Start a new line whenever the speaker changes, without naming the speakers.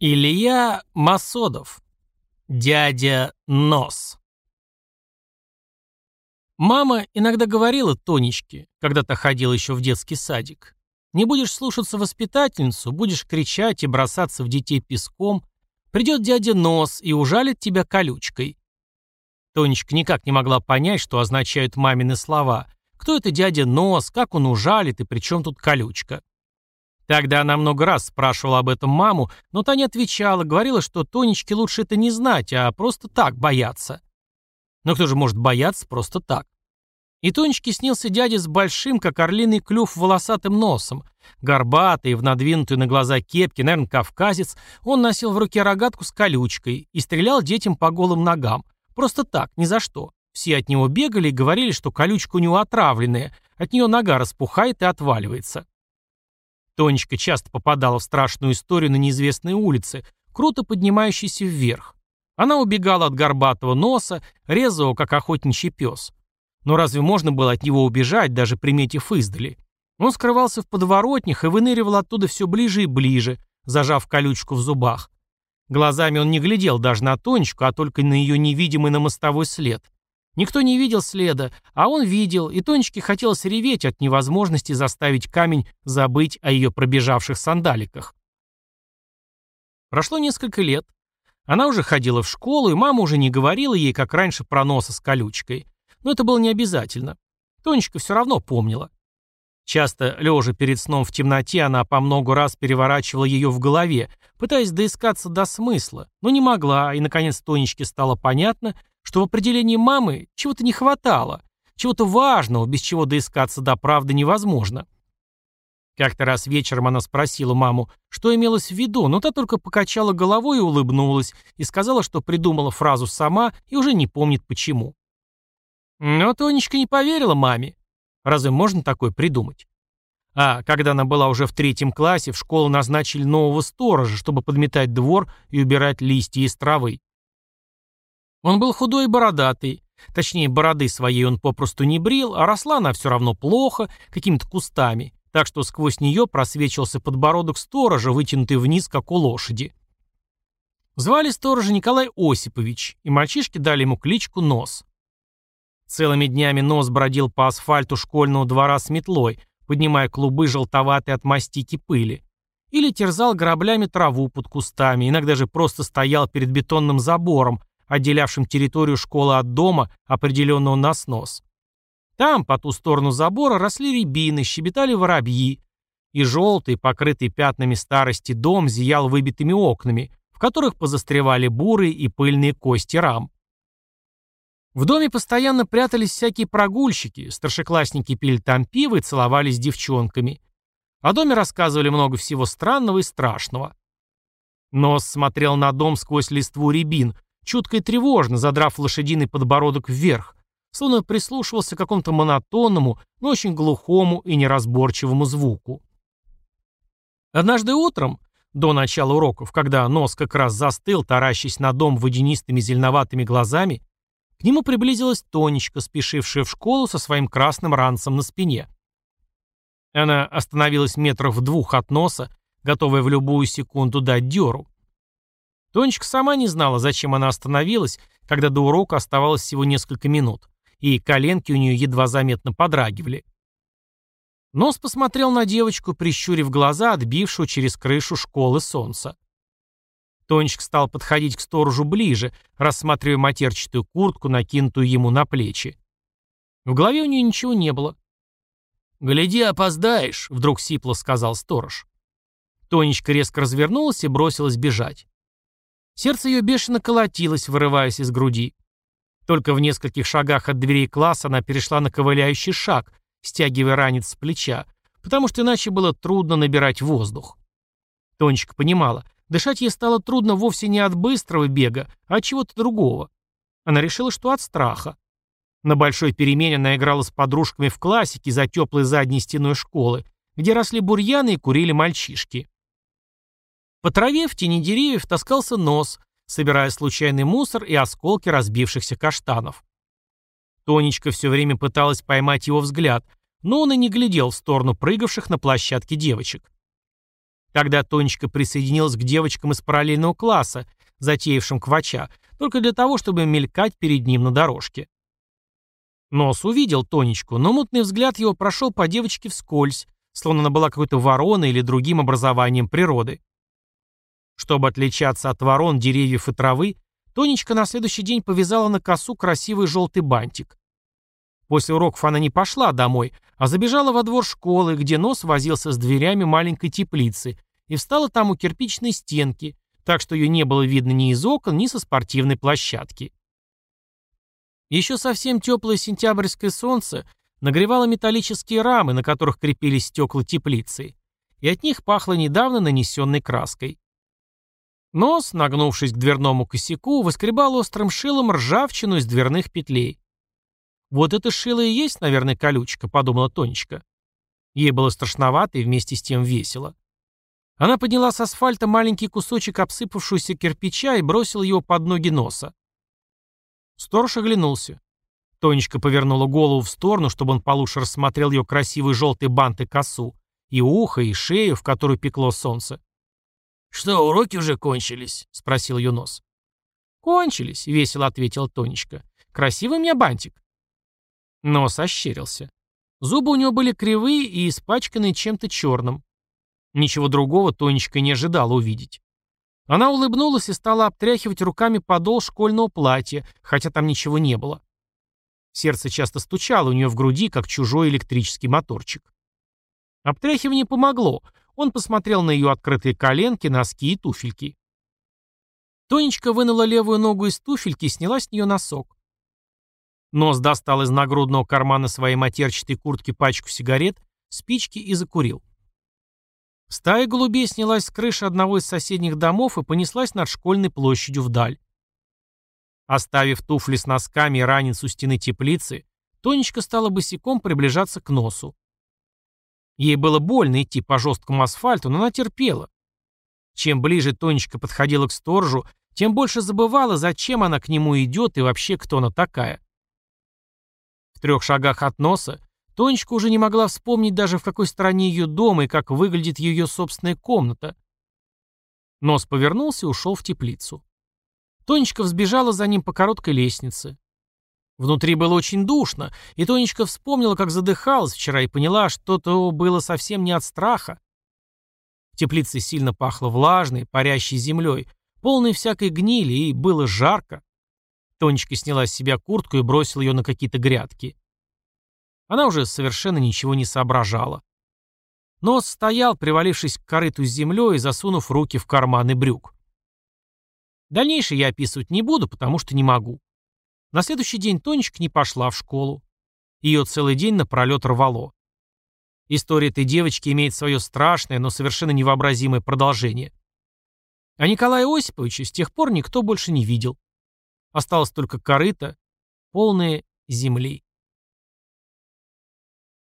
Илья Масодов. Дядя Нос. Мама иногда говорила Тонечке, когда то ходила еще в детский садик. Не будешь слушаться воспитательницу, будешь кричать и бросаться в детей песком, придет дядя Нос и ужалит тебя колючкой. Тонечка никак не могла понять, что означают мамины слова. Кто это дядя Нос, как он ужалит и при чем тут колючка. Тогда она много раз спрашивала об этом маму, но та не отвечала, говорила, что Тонечке лучше это не знать, а просто так бояться. Но кто же может бояться просто так? И Тонечке снился дядя с большим, как орлиный клюв, волосатым носом. Горбатый, в надвинутую на глаза кепки, наверное, кавказец, он носил в руке рогатку с колючкой и стрелял детям по голым ногам. Просто так, ни за что. Все от него бегали и говорили, что колючка у него отравленная, от нее нога распухает и отваливается. Тонечка часто попадала в страшную историю на неизвестной улице, круто поднимающейся вверх. Она убегала от горбатого носа, резала, как охотничий пес. Но разве можно было от него убежать, даже приметив издали? Он скрывался в подворотнях и выныривал оттуда все ближе и ближе, зажав колючку в зубах. Глазами он не глядел даже на Тонечку, а только на ее невидимый на мостовой след. Никто не видел следа, а он видел, и Тонечке хотелось реветь от невозможности заставить камень забыть о ее пробежавших сандаликах. Прошло несколько лет. Она уже ходила в школу, и мама уже не говорила ей, как раньше, про носа с колючкой. Но это было не обязательно. Тонечка все равно помнила. Часто, лежа перед сном в темноте, она по много раз переворачивала ее в голове, пытаясь доискаться до смысла, но не могла, и, наконец, Тонечке стало понятно, что в определении мамы чего-то не хватало, чего-то важного, без чего доискаться до правды невозможно. Как-то раз вечером она спросила маму, что имелось в виду, но та только покачала головой и улыбнулась, и сказала, что придумала фразу сама и уже не помнит почему. Но Тонечка не поверила маме. Разве можно такое придумать? А когда она была уже в третьем классе, в школу назначили нового сторожа, чтобы подметать двор и убирать листья из травы. Он был худой и бородатый. Точнее, бороды своей он попросту не брил, а росла она все равно плохо, какими-то кустами, так что сквозь нее просвечивался подбородок сторожа, вытянутый вниз, как у лошади. Звали сторожа Николай Осипович, и мальчишки дали ему кличку Нос. Целыми днями Нос бродил по асфальту школьного двора с метлой, поднимая клубы желтоватой от мастики пыли. Или терзал граблями траву под кустами, иногда же просто стоял перед бетонным забором, отделявшим территорию школы от дома, определенного на снос. Там, по ту сторону забора, росли рябины, щебетали воробьи, и желтый, покрытый пятнами старости дом зиял выбитыми окнами, в которых позастревали бурые и пыльные кости рам. В доме постоянно прятались всякие прогульщики, старшеклассники пили там пиво и целовались с девчонками. О доме рассказывали много всего странного и страшного. Нос смотрел на дом сквозь листву рябин, чутко и тревожно, задрав лошадиный подбородок вверх, словно прислушивался к какому-то монотонному, но очень глухому и неразборчивому звуку. Однажды утром, до начала уроков, когда нос как раз застыл, таращась на дом водянистыми зеленоватыми глазами, к нему приблизилась Тонечка, спешившая в школу со своим красным ранцем на спине. Она остановилась метров в двух от носа, готовая в любую секунду дать дёру. Тонечка сама не знала, зачем она остановилась, когда до урока оставалось всего несколько минут, и коленки у нее едва заметно подрагивали. Нос посмотрел на девочку, прищурив глаза, отбившую через крышу школы солнца. Тонечка стал подходить к сторожу ближе, рассматривая матерчатую куртку, накинутую ему на плечи. В голове у нее ничего не было. «Гляди, опоздаешь», — вдруг сипло сказал сторож. Тонечка резко развернулась и бросилась бежать. Сердце ее бешено колотилось, вырываясь из груди. Только в нескольких шагах от дверей класса она перешла на ковыляющий шаг, стягивая ранец с плеча, потому что иначе было трудно набирать воздух. Тонечка понимала, дышать ей стало трудно вовсе не от быстрого бега, а от чего-то другого. Она решила, что от страха. На большой перемене она играла с подружками в классике за теплой задней стеной школы, где росли бурьяны и курили мальчишки. По траве в тени деревьев таскался нос, собирая случайный мусор и осколки разбившихся каштанов. Тонечка все время пыталась поймать его взгляд, но он и не глядел в сторону прыгавших на площадке девочек. Тогда Тонечка присоединилась к девочкам из параллельного класса, затеявшим квача, только для того, чтобы мелькать перед ним на дорожке. Нос увидел Тонечку, но мутный взгляд его прошел по девочке вскользь, словно она была какой-то вороной или другим образованием природы. Чтобы отличаться от ворон, деревьев и травы, Тонечка на следующий день повязала на косу красивый желтый бантик. После уроков она не пошла домой, а забежала во двор школы, где нос возился с дверями маленькой теплицы, и встала там у кирпичной стенки, так что ее не было видно ни из окон, ни со спортивной площадки. Еще совсем теплое сентябрьское солнце нагревало металлические рамы, на которых крепились стекла теплицы, и от них пахло недавно нанесенной краской. Нос, нагнувшись к дверному косяку, выскребал острым шилом ржавчину из дверных петлей. «Вот это шило и есть, наверное, колючка», — подумала Тонечка. Ей было страшновато и вместе с тем весело. Она подняла с асфальта маленький кусочек обсыпавшегося кирпича и бросила его под ноги носа. Сторож оглянулся. Тонечка повернула голову в сторону, чтобы он получше рассмотрел ее красивый желтый бант и косу, и ухо, и шею, в которую пекло солнце. «Что, уроки уже кончились?» — спросил ее нос. «Кончились», — весело ответила Тонечка. «Красивый у меня бантик». Нос ощерился. Зубы у него были кривые и испачканные чем-то черным. Ничего другого Тонечка не ожидала увидеть. Она улыбнулась и стала обтряхивать руками подол школьного платья, хотя там ничего не было. Сердце часто стучало у нее в груди, как чужой электрический моторчик. Обтряхивание помогло. Он посмотрел на ее открытые коленки, носки и туфельки. Тонечка вынула левую ногу из туфельки и сняла с нее носок. Нос достал из нагрудного кармана своей матерчатой куртки пачку сигарет, спички и закурил. Стая голубей снялась с крыши одного из соседних домов и понеслась над школьной площадью вдаль. Оставив туфли с носками и ранец у стены теплицы, Тонечка стала босиком приближаться к носу. Ей было больно идти по жесткому асфальту, но она терпела. Чем ближе Тонечка подходила к сторожу, тем больше забывала, зачем она к нему идет и вообще кто она такая. В трех шагах от носа Тонечка уже не могла вспомнить даже в какой стороне ее дом и как выглядит ее собственная комната. Нос повернулся и ушел в теплицу. Тонечка взбежала за ним по короткой лестнице. Внутри было очень душно, и Тонечка вспомнила, как задыхалась вчера, и поняла, что то было совсем не от страха. В теплице сильно пахло влажной, парящей землей, полной всякой гнили, и было жарко. Тонечка сняла с себя куртку и бросила ее на какие-то грядки. Она уже совершенно ничего не соображала. Нос стоял, привалившись к корыту с землей и засунув руки в карманы брюк. Дальнейшее я описывать не буду, потому что не могу. На следующий день Тонечка не пошла в школу. Ее целый день напролет рвало. История этой девочки имеет свое страшное, но совершенно невообразимое продолжение. А Николая Осиповича с тех пор никто больше не видел. Осталось только корыто, полное земли.